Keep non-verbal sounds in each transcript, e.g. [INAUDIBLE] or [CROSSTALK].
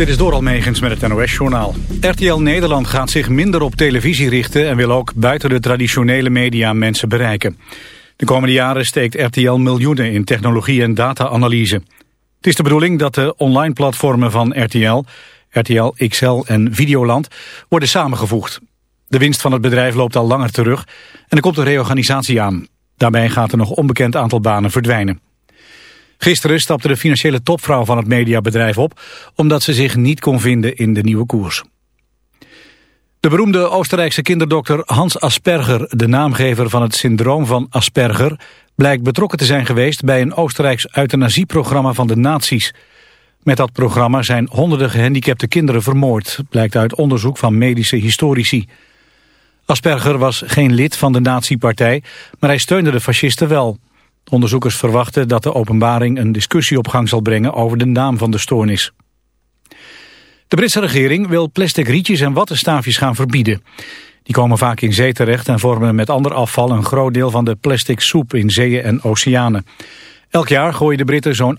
Dit is door Almegens met het NOS-journaal. RTL Nederland gaat zich minder op televisie richten... en wil ook buiten de traditionele media mensen bereiken. De komende jaren steekt RTL miljoenen in technologie en data-analyse. Het is de bedoeling dat de online platformen van RTL... RTL XL en Videoland worden samengevoegd. De winst van het bedrijf loopt al langer terug... en er komt een reorganisatie aan. Daarbij gaat er nog onbekend aantal banen verdwijnen. Gisteren stapte de financiële topvrouw van het mediabedrijf op... omdat ze zich niet kon vinden in de nieuwe koers. De beroemde Oostenrijkse kinderdokter Hans Asperger... de naamgever van het syndroom van Asperger... blijkt betrokken te zijn geweest bij een Oostenrijks euthanasieprogramma van de nazi's. Met dat programma zijn honderden gehandicapte kinderen vermoord... blijkt uit onderzoek van medische historici. Asperger was geen lid van de nazi-partij... maar hij steunde de fascisten wel... Onderzoekers verwachten dat de openbaring een discussie op gang zal brengen over de naam van de stoornis. De Britse regering wil plastic rietjes en wattenstaafjes gaan verbieden. Die komen vaak in zee terecht en vormen met ander afval een groot deel van de plastic soep in zeeën en oceanen. Elk jaar gooien de Britten zo'n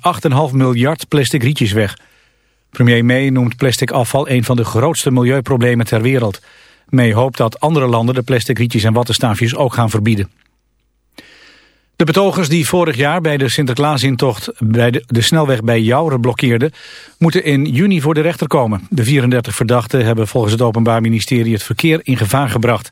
8,5 miljard plastic rietjes weg. Premier May noemt plastic afval een van de grootste milieuproblemen ter wereld. May hoopt dat andere landen de plastic rietjes en wattenstaafjes ook gaan verbieden. De betogers die vorig jaar bij de Sinterklaasintocht bij de, snelweg bij Jouren blokkeerden, moeten in juni voor de rechter komen. De 34 verdachten hebben volgens het Openbaar Ministerie het verkeer in gevaar gebracht.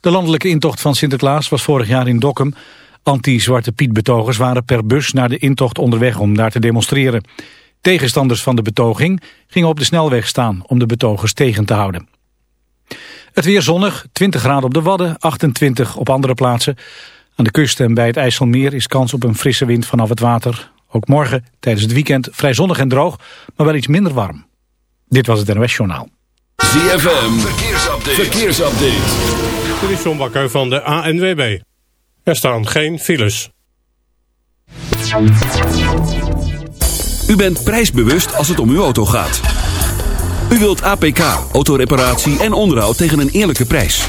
De landelijke intocht van Sinterklaas was vorig jaar in Dokkum. Anti-Zwarte Piet betogers waren per bus naar de intocht onderweg om daar te demonstreren. Tegenstanders van de betoging gingen op de snelweg staan om de betogers tegen te houden. Het weer zonnig, 20 graden op de Wadden, 28 op andere plaatsen. Aan de kust en bij het IJsselmeer is kans op een frisse wind vanaf het water. Ook morgen tijdens het weekend vrij zonnig en droog, maar wel iets minder warm. Dit was het NOS Journaal. ZFM, verkeersupdate. verkeersupdate. Dit is John Bakker van de ANWB. Er staan geen files. U bent prijsbewust als het om uw auto gaat. U wilt APK, autoreparatie en onderhoud tegen een eerlijke prijs.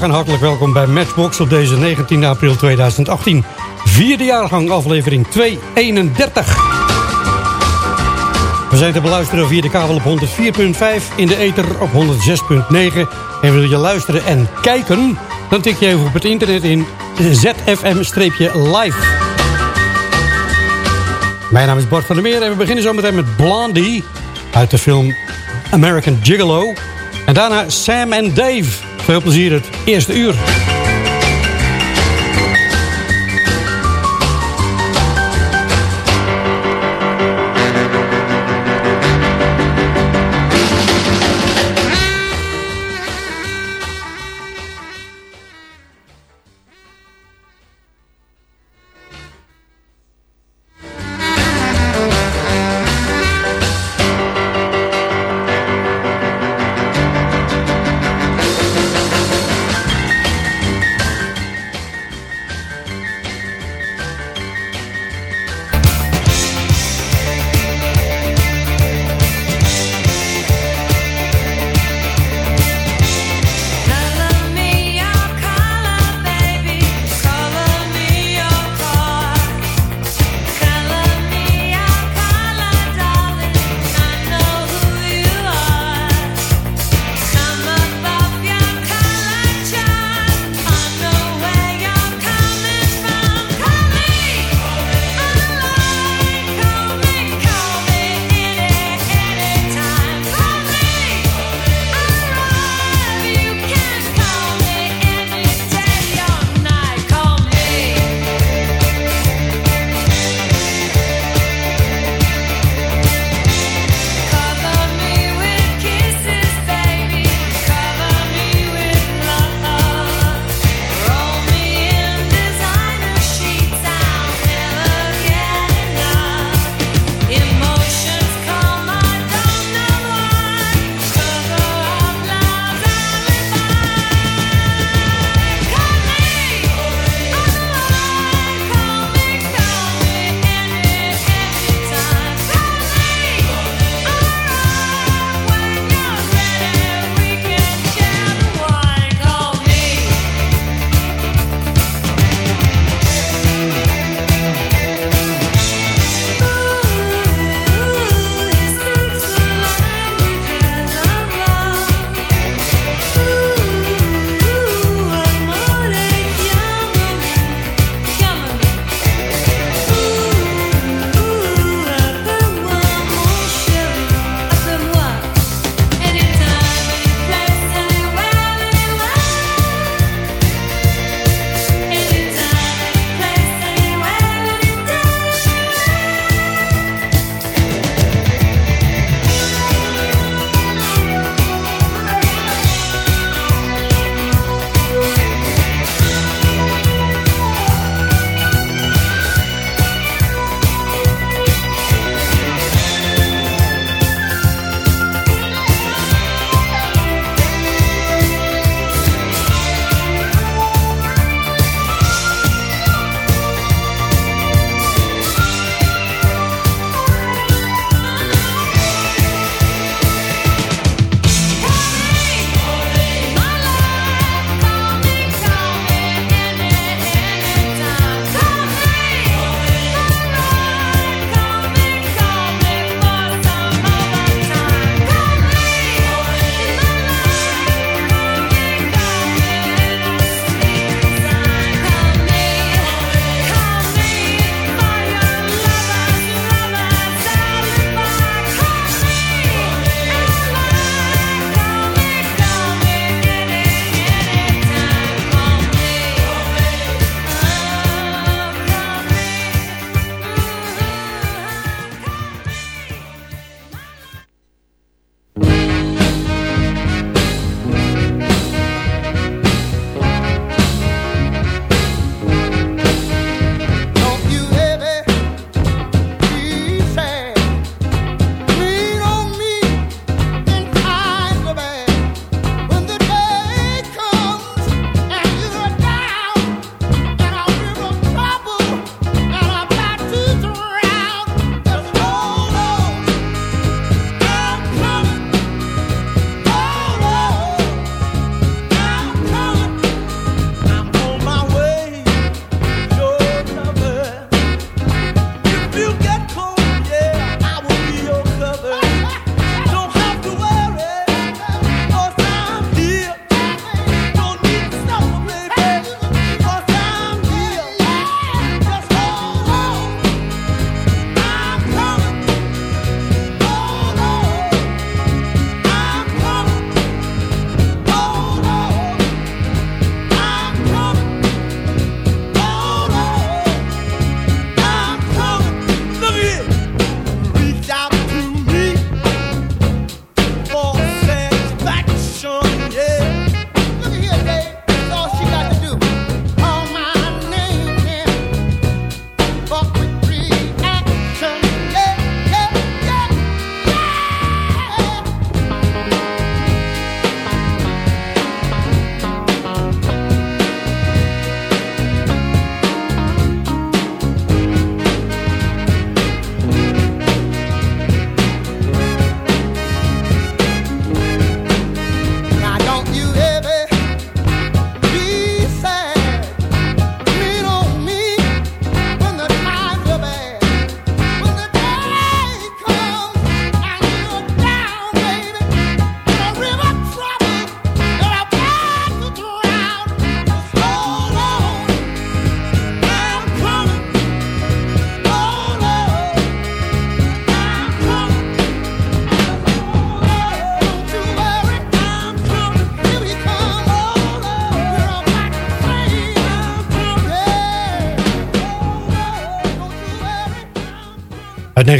Goedemiddag en hartelijk welkom bij Matchbox op deze 19 april 2018. Vierde jaargang aflevering 231. We zijn te beluisteren via de kabel op 104.5, in de ether op 106.9. En wil je luisteren en kijken, dan tik je even op het internet in ZFM-live. Mijn naam is Bart van der Meer en we beginnen zo meteen met Blondie uit de film American Gigolo. En daarna Sam en Dave. Veel plezier het eerste uur.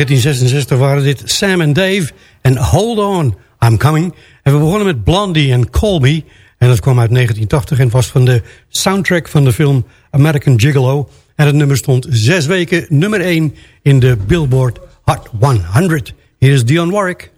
1966 waren dit Sam en Dave en Hold On, I'm Coming. En we begonnen met Blondie en Me. En dat kwam uit 1980 en was van de soundtrack van de film American Gigolo. En het nummer stond zes weken nummer 1 in de Billboard Hot 100. Hier is Dion Warwick.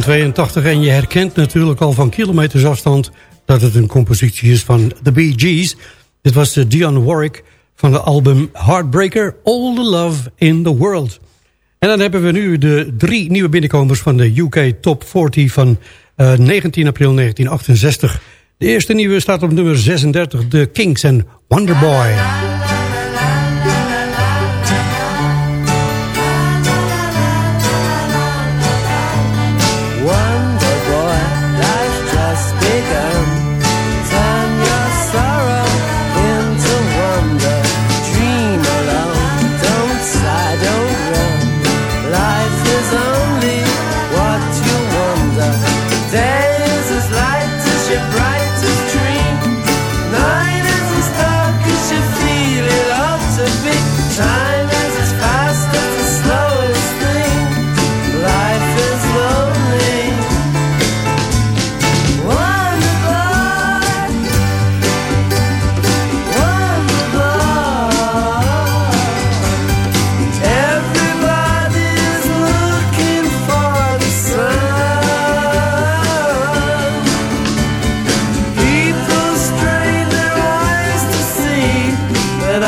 1982 en je herkent natuurlijk al van kilometers afstand dat het een compositie is van The Bee Gees. Dit was uh, Dionne Warwick van de album Heartbreaker, All the Love in the World. En dan hebben we nu de drie nieuwe binnenkomers van de UK Top 40 van 19 april 1968. De eerste nieuwe staat op nummer 36, The Kings en Wonderboy.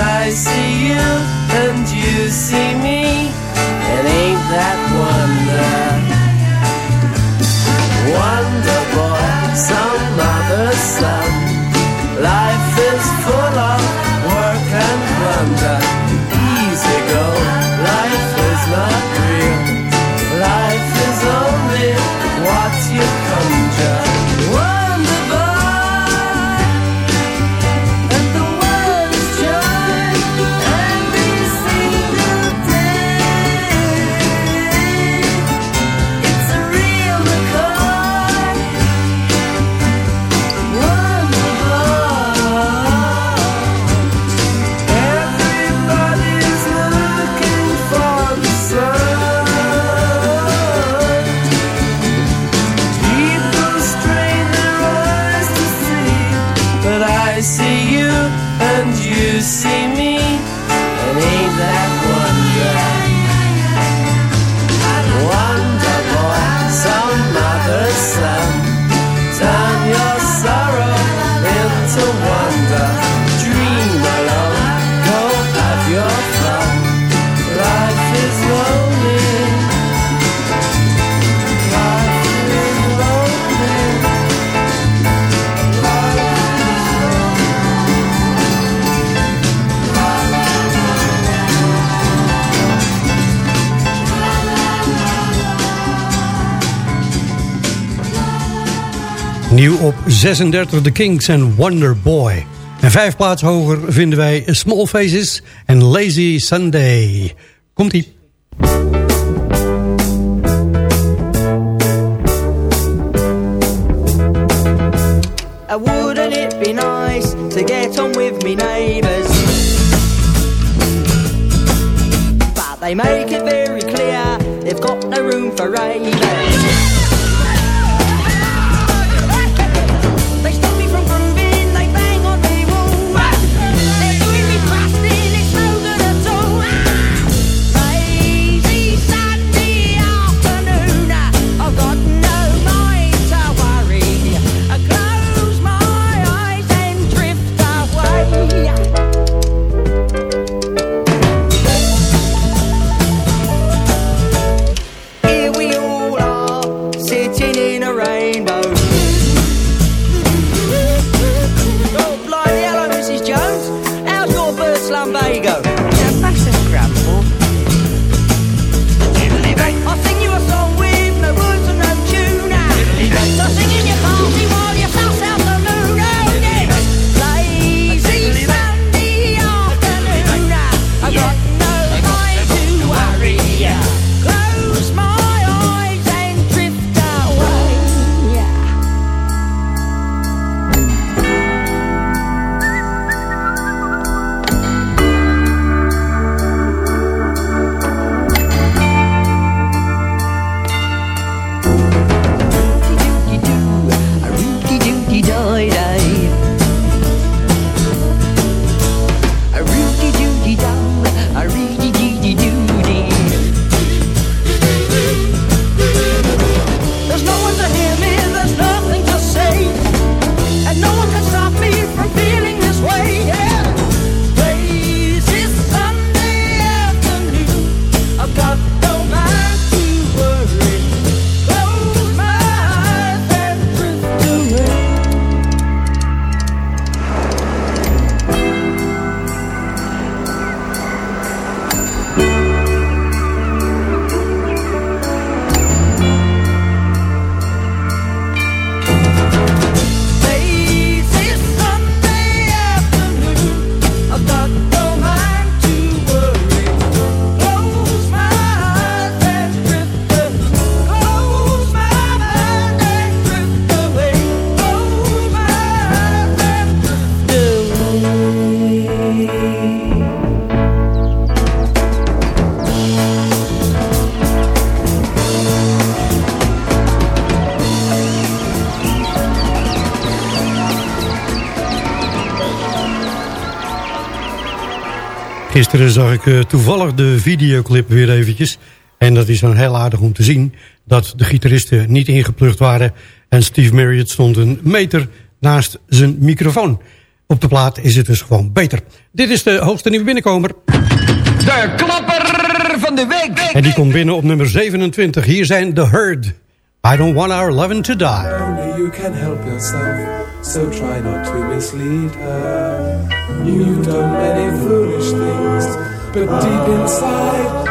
I see you and you see me, and ain't that op 36 The Kings en Wonder Boy. En vijf plaatsen hoger vinden wij Small Faces en Lazy Sunday. Komt-ie. Uh, wouldn't it be nice to get on with me neighbours? But they make it very clear they've got no room for ravers. Gisteren zag ik uh, toevallig de videoclip weer eventjes. En dat is dan heel aardig om te zien dat de gitaristen niet ingeplucht waren. En Steve Marriott stond een meter naast zijn microfoon. Op de plaat is het dus gewoon beter. Dit is de hoogste nieuwe binnenkomer. De klapper van de week. En die komt binnen op nummer 27. Hier zijn The Herd. I don't want our loving to die. Only you can help yourself, so try not to mislead her. You've done many foolish things, but deep inside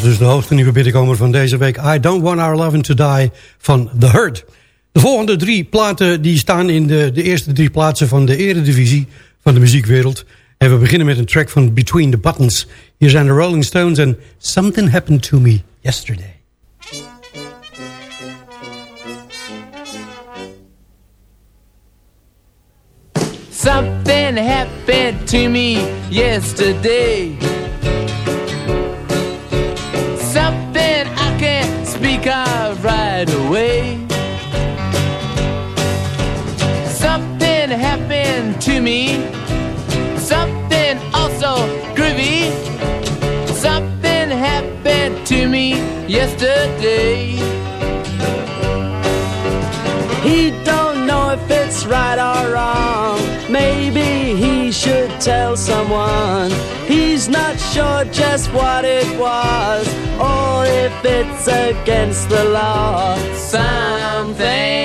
dus de hoogste nieuwe binnenkomer van deze week. I Don't Want Our Loving To Die van The Hurt. De volgende drie platen die staan in de, de eerste drie plaatsen van de eredivisie van de muziekwereld. En we beginnen met een track van Between the Buttons. Hier zijn de Rolling Stones en Something Happened To Me Yesterday. Something happened to me yesterday to me, something also groovy. Something happened to me yesterday. He don't know if it's right or wrong. Maybe he should tell someone. He's not sure just what it was or if it's against the law. Something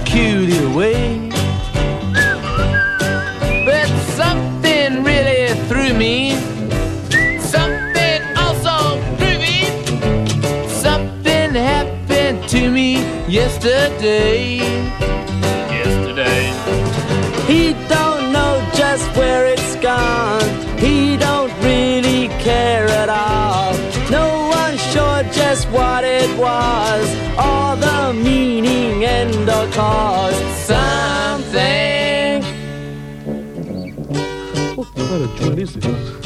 the cutie way. But something really threw me. Something also threw me. Something happened to me yesterday. Just what it was, or the meaning and the cause. Something. Oh, what kind of joint is this?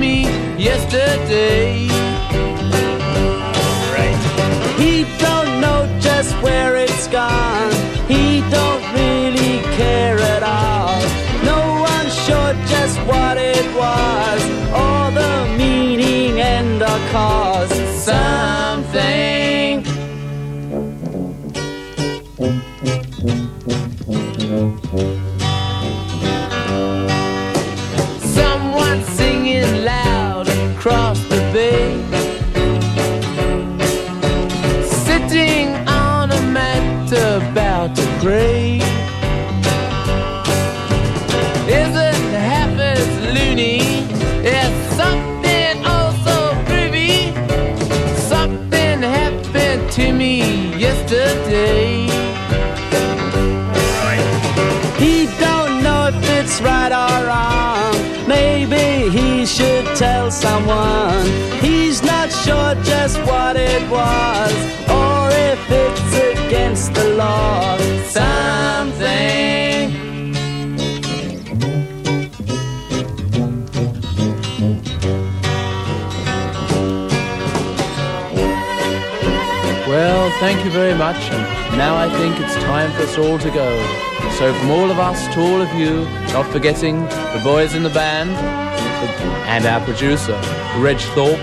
Me yesterday. Right. He don't know just where it's gone. He don't really care at all. No one's sure just what it was, or the meaning and the cause. Just what it was, or if it's against the law. Something. Well, thank you very much. And now I think it's time for us all to go. So from all of us to all of you, not forgetting the boys in the band and our producer, Reg Thorpe,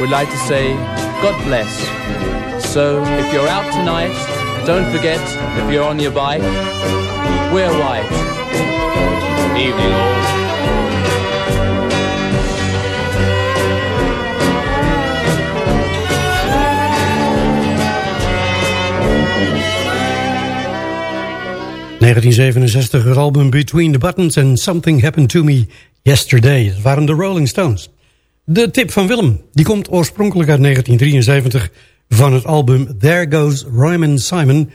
would like to say God bless. So if you're out tonight, don't forget, if you're on your bike, wear white. Evening all. ...1967 het album Between the Buttons and Something Happened to Me Yesterday. Dat waren de Rolling Stones. De tip van Willem, die komt oorspronkelijk uit 1973... van het album There Goes Ryman Simon.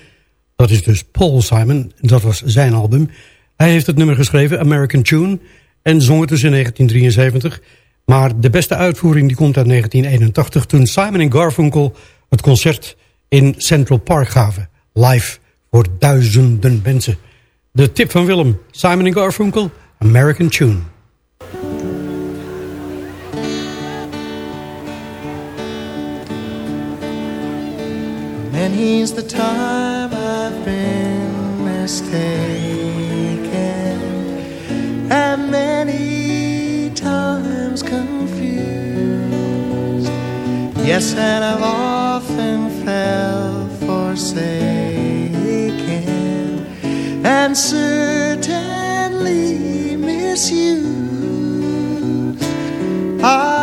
Dat is dus Paul Simon, dat was zijn album. Hij heeft het nummer geschreven, American Tune... en zong het dus in 1973... Maar de beste uitvoering die komt uit 1981... toen Simon en Garfunkel het concert in Central Park gaven. Live voor duizenden mensen. De tip van Willem, Simon en Garfunkel, American Tune. Many's the time I've been mistaken, and many times confused. Yes, and I've often felt forsaken, and certainly misused. Ah,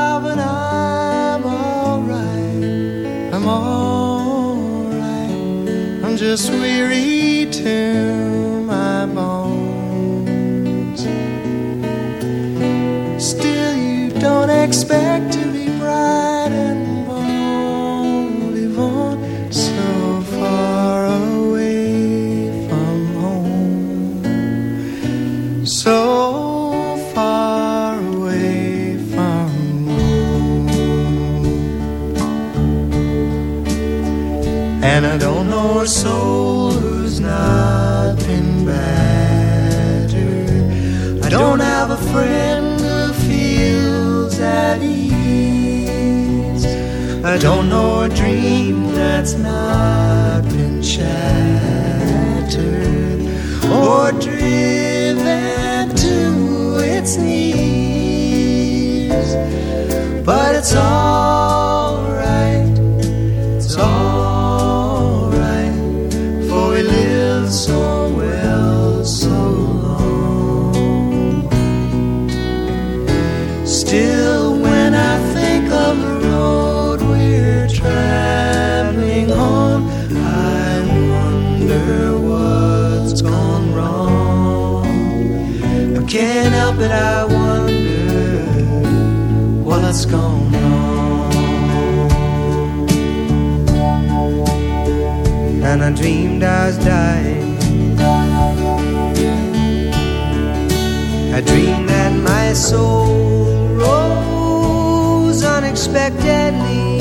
just weary to my bones. Still, you don't expect Don't know a dream that's not been shattered or driven to its knees. But it's alright, dreamed I was dying. I dreamed that my soul rose unexpectedly.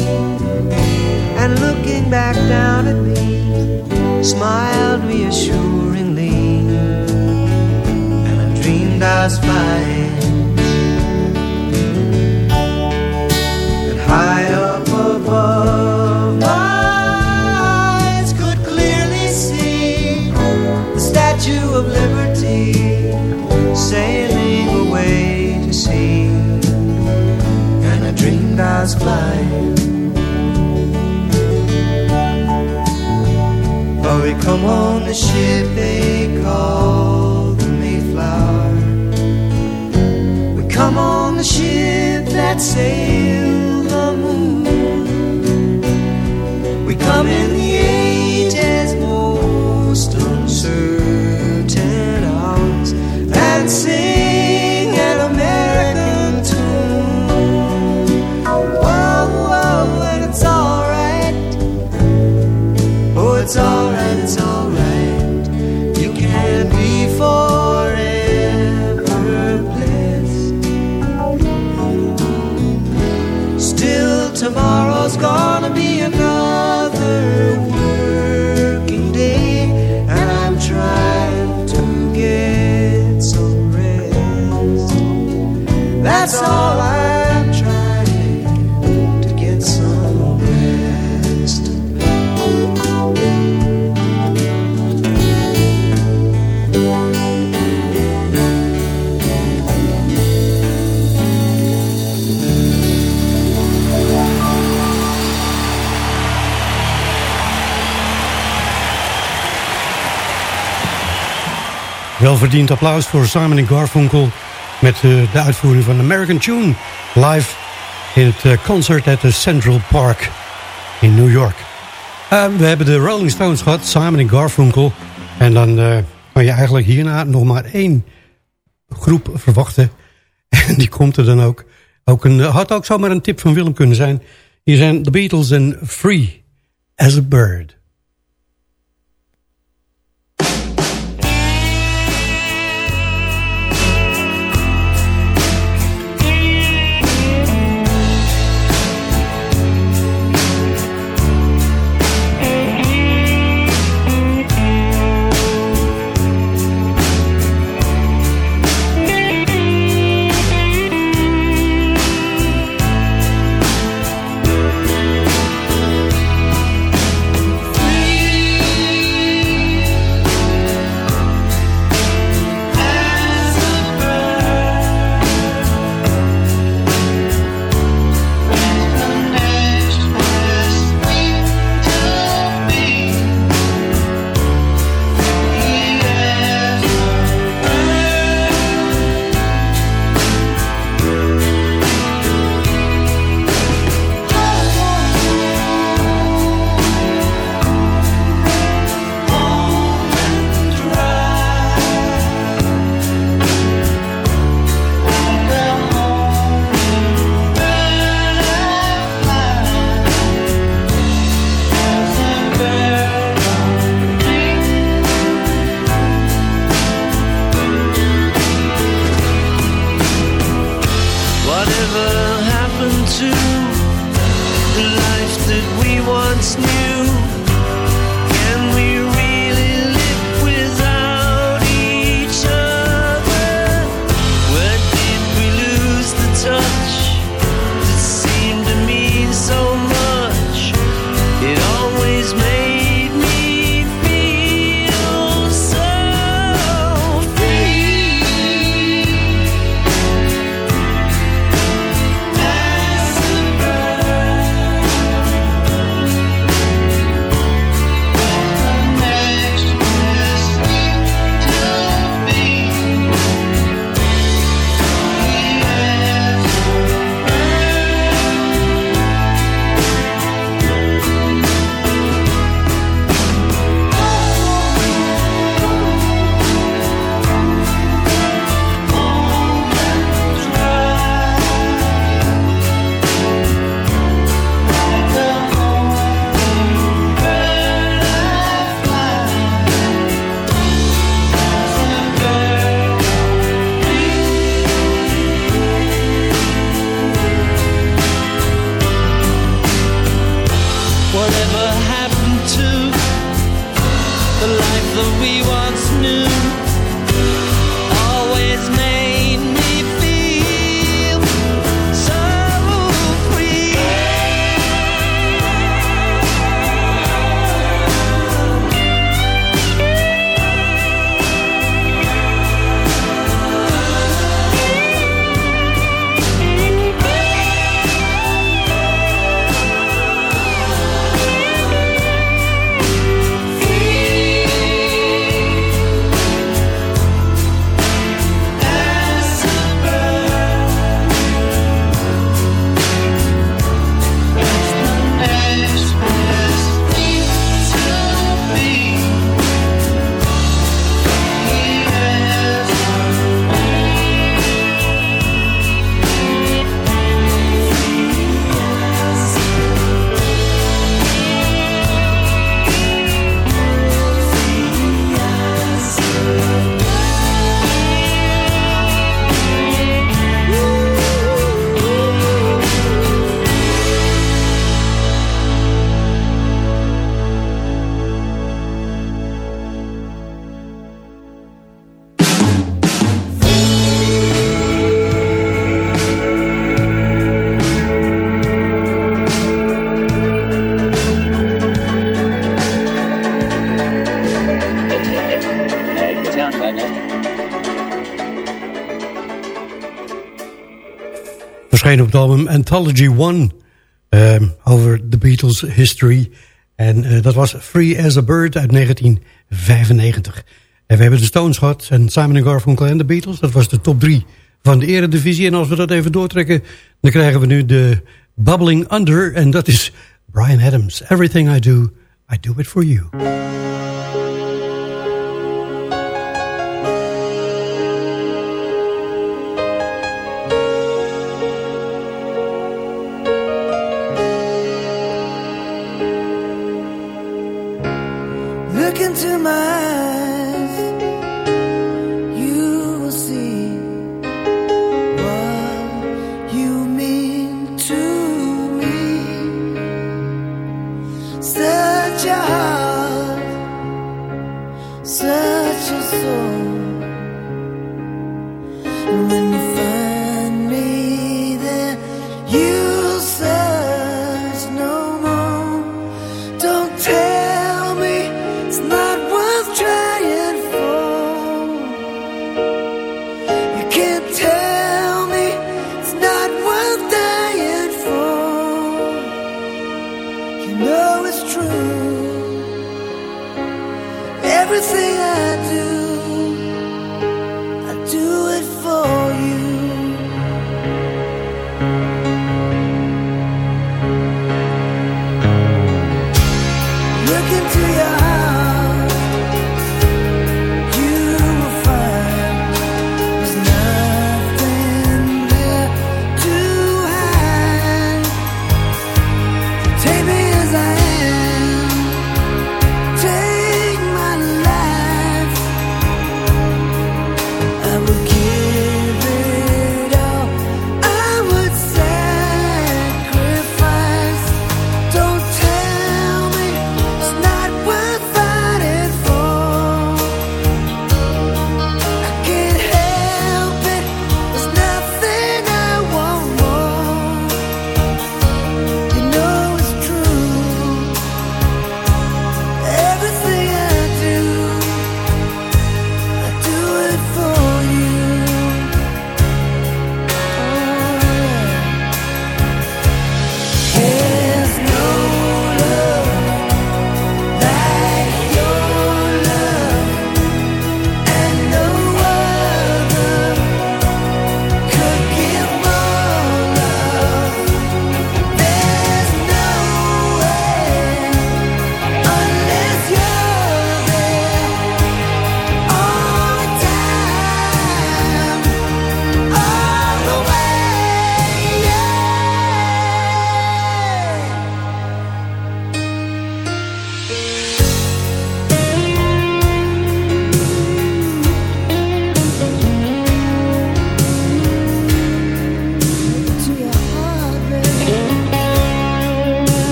And looking back down at me smiled reassuringly. And I dreamed I was flying I But we come on the ship they call the Mayflower. We come on the ship that sailed Welverdiend applaus voor Simon Garfunkel... met eh, de uitvoering van American Tune live in het eh, concert at the Central Park in New York. Eh, we hebben de Rolling Stones gehad, Simon Garfunkel. En dan kan je eigenlijk hierna nog maar één groep verwachten. [LAUGHS] En die komt er dan ook. ook een, had ook zomaar een tip van Willem kunnen zijn. Hier zijn The Beatles en Free as a Bird. Verscheen op het album Anthology One um, over The Beatles history. En uh, dat was Free as a Bird uit 1995. En we hebben de Stones gehad en Simon Garfunkel en de Beatles. Dat was de top 3 van de eredivisie. En als we dat even doortrekken, dan krijgen we nu de Bubbling Under. En dat is Brian Adams. Everything I do, I do it for you.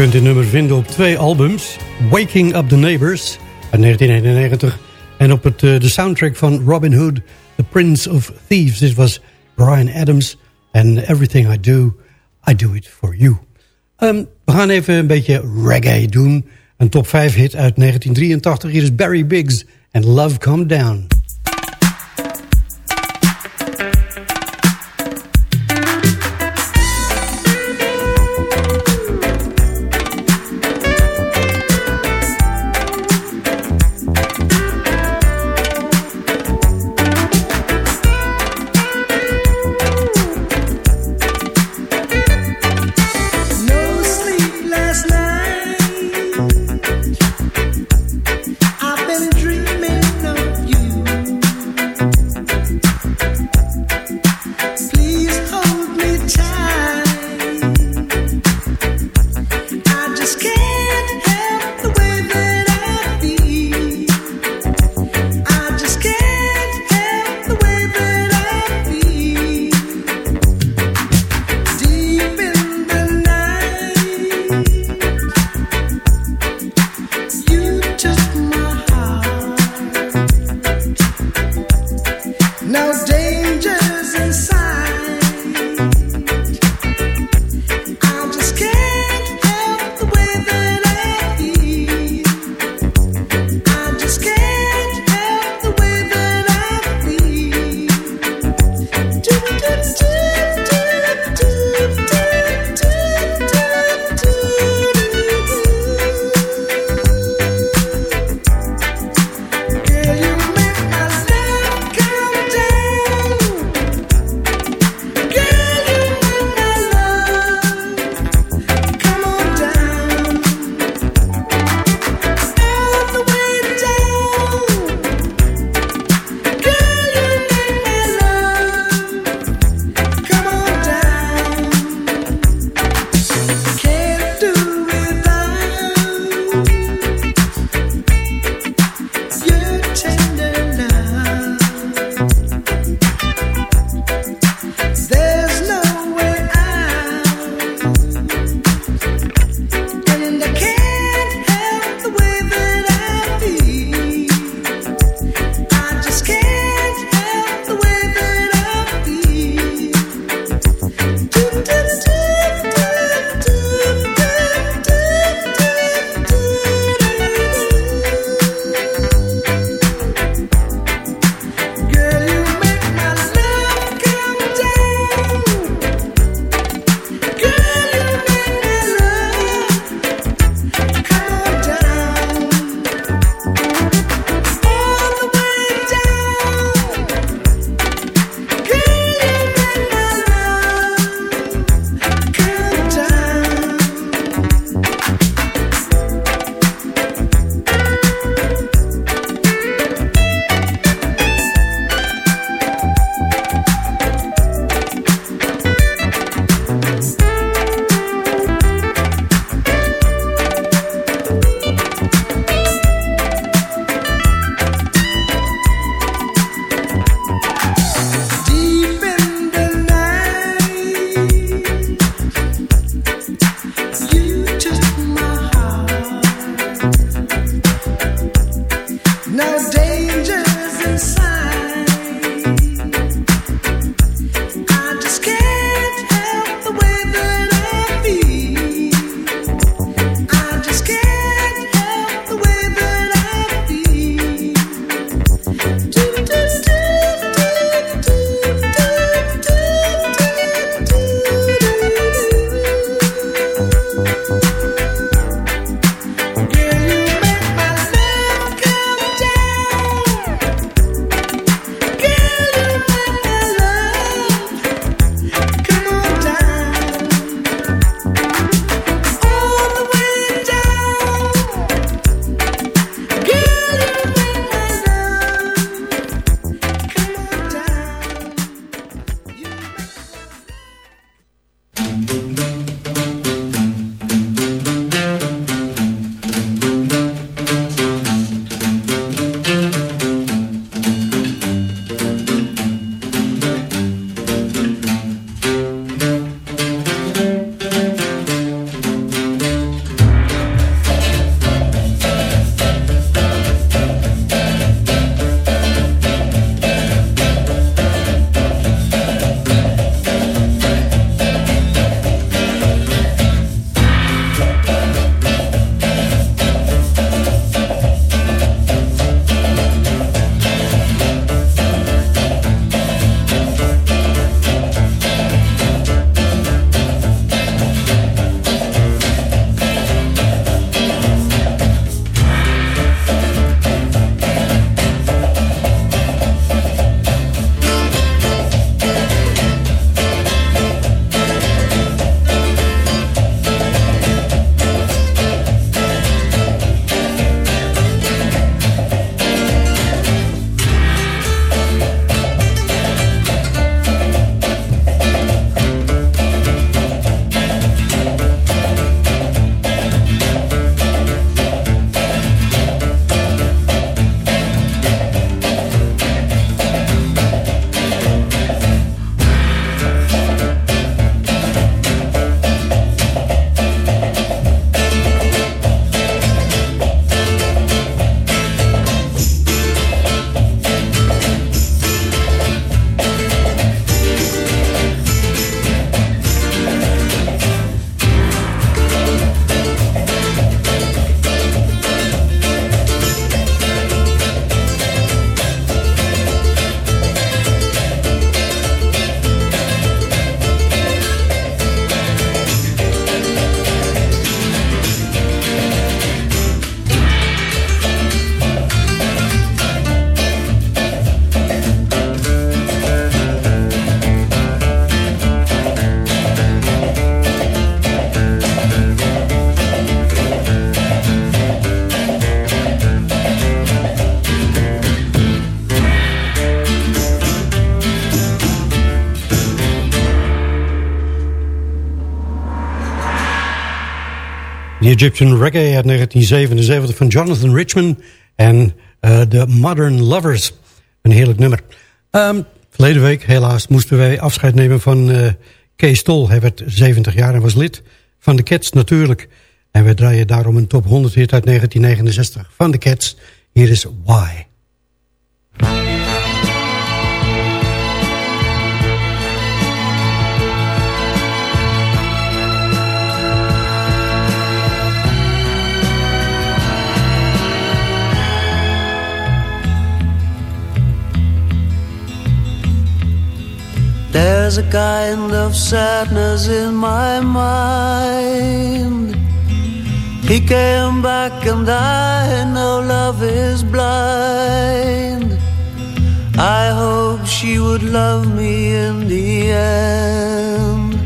Kunt dit nummer vinden op twee albums. Waking Up the Neighbors uit 1991. En op het, uh, de soundtrack van Robin Hood, The Prince of Thieves. Dit was Brian Adams. And Everything I Do, I Do It For You. Um, we gaan even een beetje reggae doen. Een top 5 hit uit 1983. Hier is Barry Biggs en Love Come Down. Egyptian Reggae uit 1977 van Jonathan Richman en uh, The Modern Lovers. Een heerlijk nummer. Um, verleden week helaas moesten wij afscheid nemen van uh, Kees Tol. Hij werd 70 jaar en was lid van de Cats natuurlijk. En wij draaien daarom een top 100 hit uit 1969 van de Cats. Hier is Why. There's a kind of sadness in my mind. He came back and I know love is blind. I hope she would love me in the end.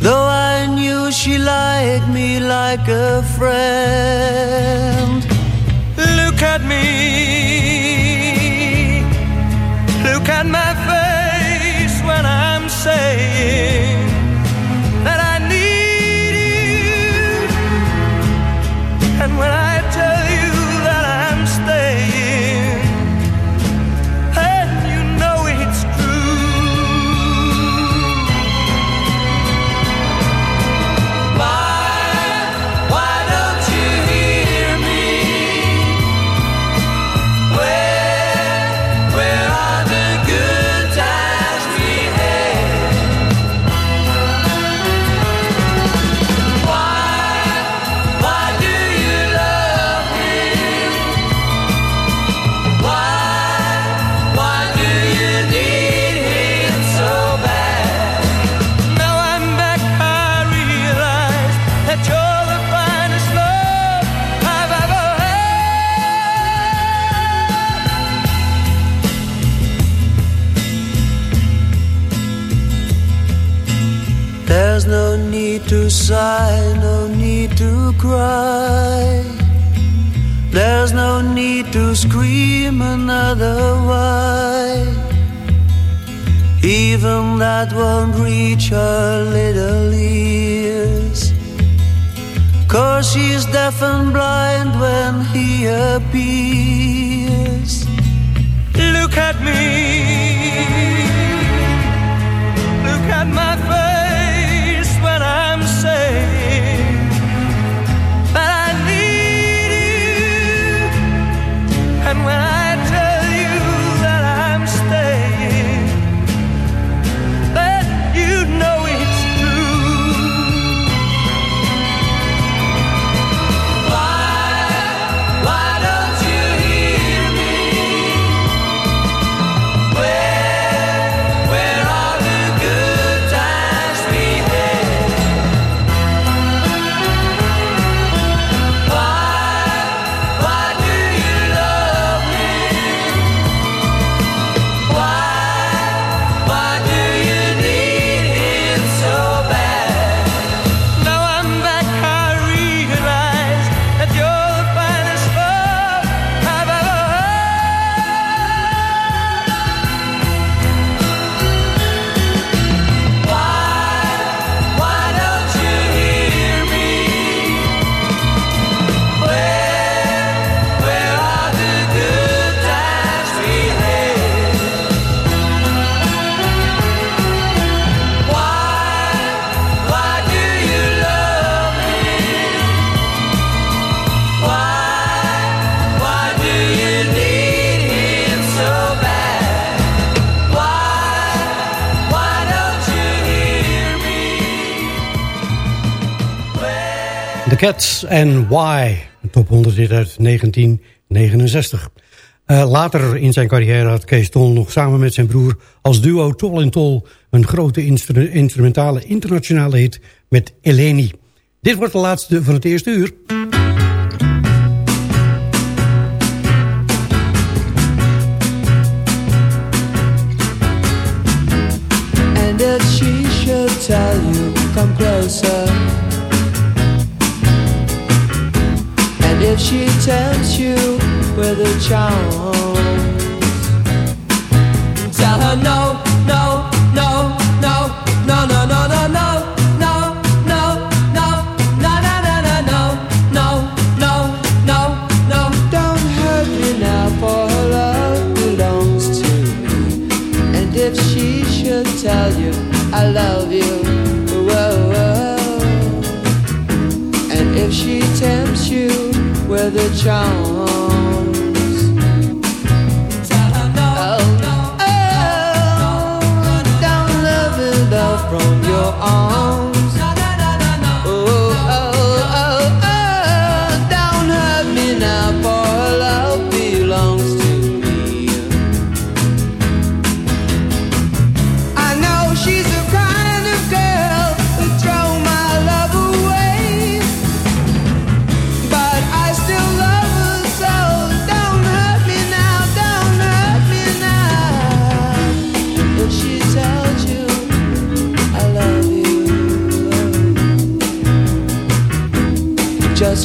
Though I knew she liked me like a friend. say cry. There's no need to scream another why. Even that won't reach her little ears. Cause she's deaf and blind when he appears. Look at me. Cats and Why. Top 100 hit uit 1969. Eh, later in zijn carrière had Kees Tol nog samen met zijn broer... als duo Tol en Tol een grote instru- instrumentale internationale hit met Eleni. Dit wordt de laatste van het eerste uur. And if she should tell you, come closer. Tempts you with a charm, tell her no, no, with a charms. Oh, oh, don't love it up from your arms.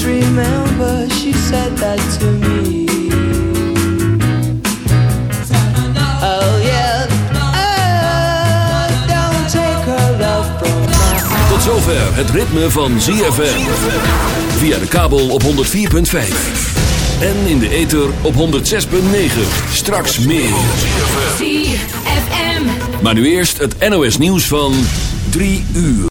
Just remember she said that to me. Oh yeah. Oh, don't take her love from my Tot zover het ritme van ZFM. Via de kabel op 104.5. En in de ether op 106.9. Straks meer. ZFM. Maar nu eerst het NOS nieuws van 3 uur.